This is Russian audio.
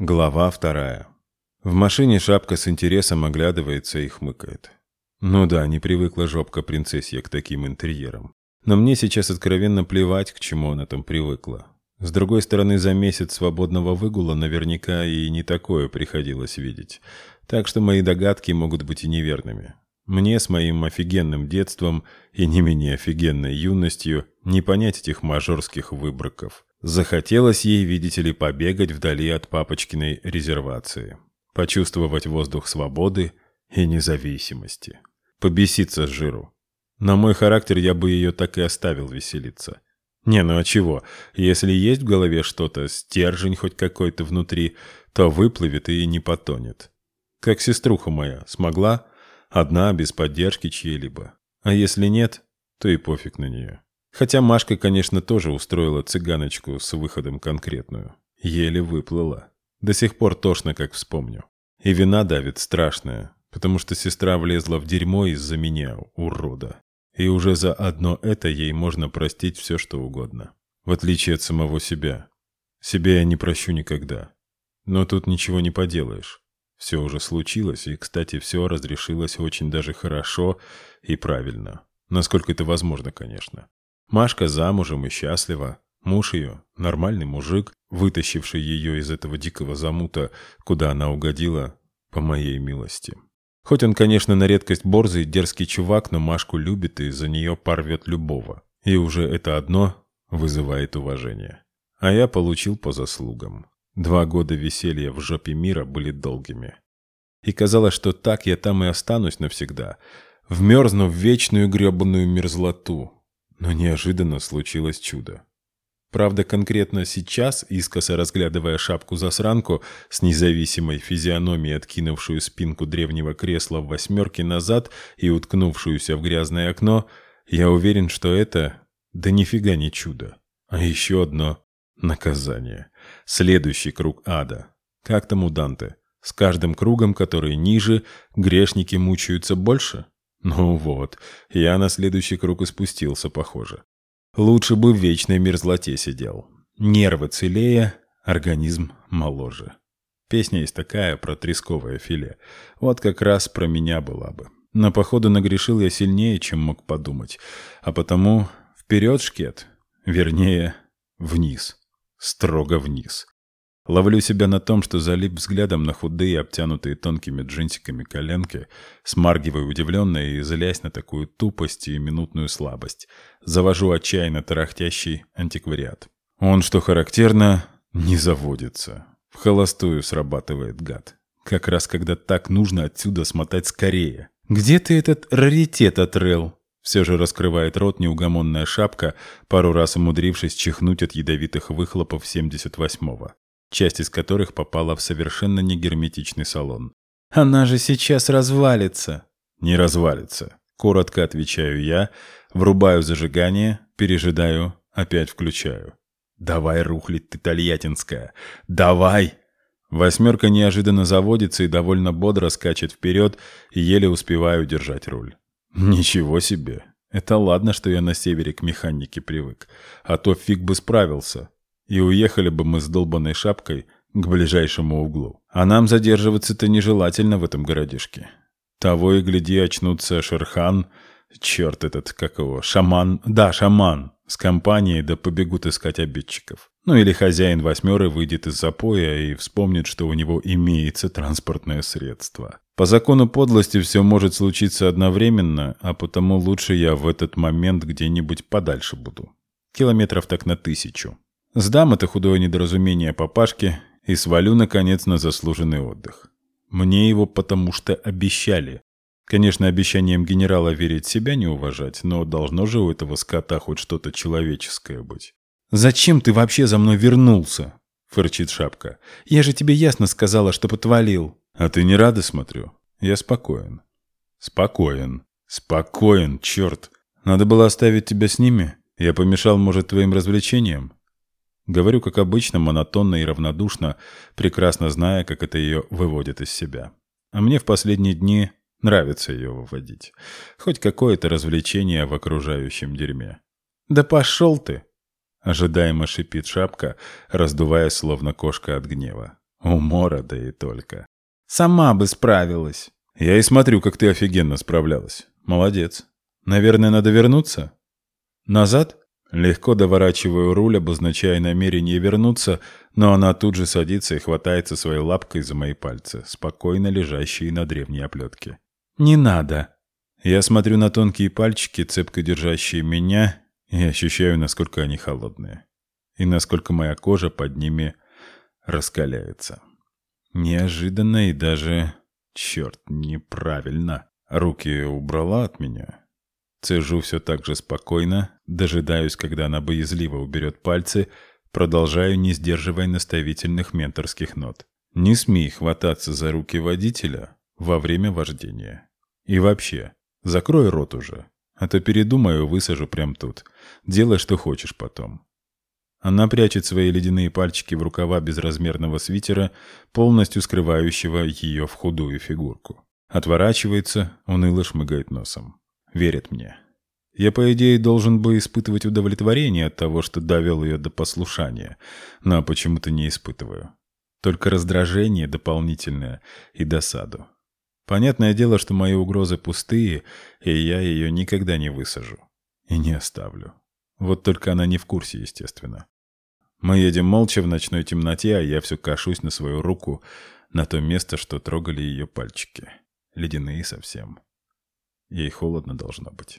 Глава вторая. В машине шапка с интересом оглядывается и хмыкает. Ну да, не привыкла жопка принцессия к таким интерьерам. Но мне сейчас откровенно плевать, к чему она там привыкла. С другой стороны, за месяц свободного выгула наверняка и не такое приходилось видеть. Так что мои догадки могут быть и неверными. Мне с моим офигенным детством и не менее офигенной юностью не понять этих мажорских выбраков. Захотелось ей, видите ли, побегать вдали от папочкиной резервации, почувствовать воздух свободы и независимости, побеситься с жиру. На мой характер я бы ее так и оставил веселиться. Не, ну а чего? Если есть в голове что-то, стержень хоть какой-то внутри, то выплывет и не потонет. Как сеструха моя, смогла? Одна, без поддержки чьей-либо. А если нет, то и пофиг на нее. Хотя Машка, конечно, тоже устроила цыганочку с выходом конкретную. Еле выплыла. До сих пор тошно, как вспомню. И вина давит страшная, потому что сестра влезла в дерьмо из-за меня, урода. И уже за одно это ей можно простить все, что угодно. В отличие от самого себя. Себя я не прощу никогда. Но тут ничего не поделаешь. Все уже случилось, и, кстати, все разрешилось очень даже хорошо и правильно. Насколько это возможно, конечно. Машка замужем и счастлива. Муж ее – нормальный мужик, вытащивший ее из этого дикого замута, куда она угодила, по моей милости. Хоть он, конечно, на редкость борзый дерзкий чувак, но Машку любит и за нее порвет любого. И уже это одно вызывает уважение. А я получил по заслугам. Два года веселья в жопе мира были долгими. И казалось, что так я там и останусь навсегда, вмерзну в вечную гребаную мерзлоту, но неожиданно случилось чудо. Правда, конкретно сейчас, искоса разглядывая шапку-засранку с независимой физиономией, откинувшую спинку древнего кресла в восьмерке назад и уткнувшуюся в грязное окно, я уверен, что это да нифига не чудо, а еще одно наказание. Следующий круг ада. Как там у Данте? С каждым кругом, который ниже, грешники мучаются больше? Ну вот, я на следующий круг и спустился, похоже. Лучше бы в вечной мерзлоте сидел. Нервы целее, организм моложе. Песня есть такая про тресковое филе. Вот как раз про меня была бы. Но, походу, нагрешил я сильнее, чем мог подумать. А потому вперед, шкет. Вернее, вниз. Строго вниз. Ловлю себя на том, что залип взглядом на худые, обтянутые тонкими джинсиками коленки, смаргиваю удивленно и злясь на такую тупость и минутную слабость. Завожу отчаянно тарахтящий антиквариат. Он, что характерно, не заводится. В холостую срабатывает гад. Как раз когда так нужно отсюда смотать скорее. «Где ты этот раритет отрыл?» Все же раскрывает рот неугомонная шапка, пару раз умудрившись чихнуть от ядовитых выхлопов 78-го часть из которых попала в совершенно негерметичный салон. «Она же сейчас развалится!» «Не развалится», — коротко отвечаю я, врубаю зажигание, пережидаю, опять включаю. «Давай, рухлить ты, Тольяттинская! Давай!» Восьмерка неожиданно заводится и довольно бодро скачет вперед, и еле успеваю держать руль. Ничего себе! Это ладно, что я на севере к механике привык, а то фиг бы справился и уехали бы мы с долбанной шапкой к ближайшему углу. А нам задерживаться-то нежелательно в этом городишке. Того и гляди очнутся Шерхан, черт этот, как его, шаман, да, шаман, с компанией, да побегут искать обидчиков. Ну или хозяин восьмеры выйдет из запоя и вспомнит, что у него имеется транспортное средство. По закону подлости все может случиться одновременно, а потому лучше я в этот момент где-нибудь подальше буду. Километров так на тысячу. Сдам это худое недоразумение папашке и свалю, наконец, на заслуженный отдых. Мне его потому что обещали. Конечно, обещанием генерала верить себя не уважать, но должно же у этого скота хоть что-то человеческое быть. «Зачем ты вообще за мной вернулся?» — фырчит шапка. «Я же тебе ясно сказала, что потвалил». «А ты не рада, смотрю?» «Я спокоен». «Спокоен. Спокоен, черт. Надо было оставить тебя с ними? Я помешал, может, твоим развлечениям?» Говорю, как обычно, монотонно и равнодушно, прекрасно зная, как это ее выводит из себя. А мне в последние дни нравится ее выводить. Хоть какое-то развлечение в окружающем дерьме. «Да пошел ты!» Ожидаемо шипит шапка, раздувая словно кошка от гнева. Умора, да и только. Сама бы справилась. Я и смотрю, как ты офигенно справлялась. Молодец. Наверное, надо вернуться? Назад? Легко доворачиваю руль, обозначая намерение вернуться, но она тут же садится и хватается своей лапкой за мои пальцы, спокойно лежащие на древней оплетке. «Не надо». Я смотрю на тонкие пальчики, цепко держащие меня, и ощущаю, насколько они холодные. И насколько моя кожа под ними раскаляется. Неожиданно и даже... Черт, неправильно. Руки убрала от меня. Цежу все так же спокойно, дожидаюсь, когда она боязливо уберет пальцы, продолжаю, не сдерживая наставительных менторских нот. Не смей хвататься за руки водителя во время вождения. И вообще, закрой рот уже, а то передумаю, высажу прямо тут. Делай, что хочешь потом. Она прячет свои ледяные пальчики в рукава безразмерного свитера, полностью скрывающего ее в худую фигурку. Отворачивается, уныло шмыгает носом верит мне. Я, по идее, должен бы испытывать удовлетворение от того, что довел ее до послушания, но почему-то не испытываю. Только раздражение дополнительное и досаду. Понятное дело, что мои угрозы пустые, и я ее никогда не высажу. И не оставлю. Вот только она не в курсе, естественно. Мы едем молча в ночной темноте, а я все кашусь на свою руку, на то место, что трогали ее пальчики. Ледяные совсем. Ей холодно должно быть.